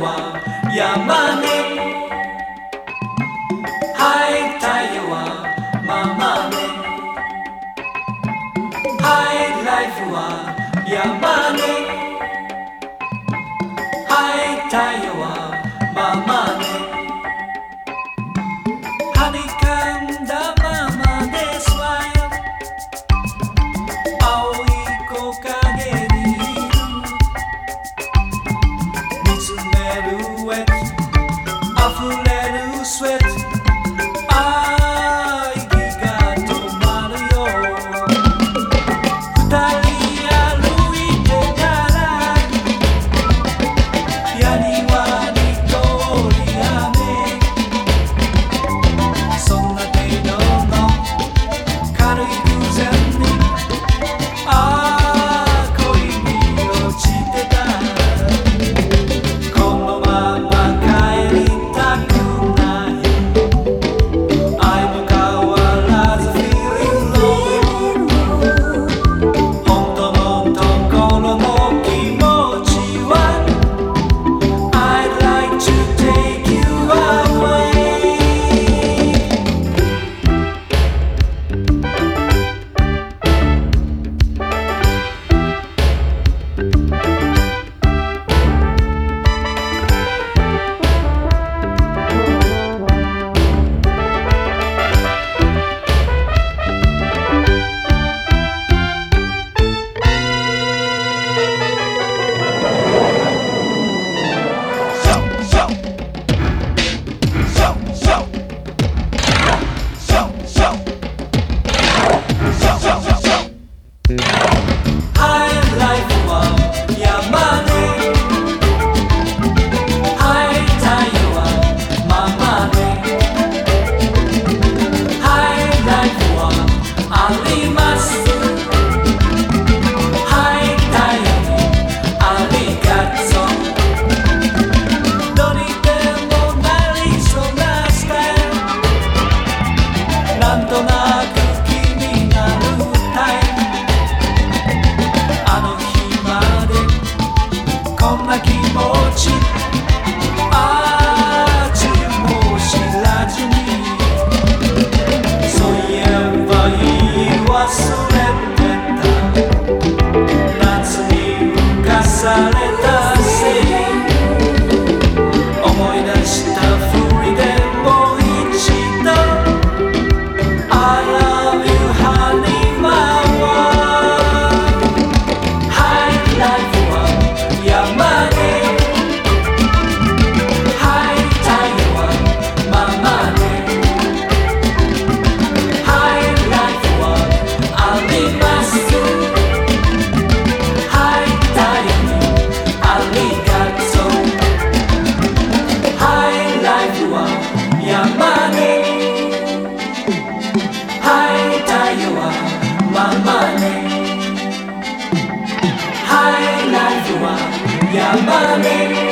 は山根はい太陽はママねはいライフは山根はい太陽 silhouettes sale. el Llámame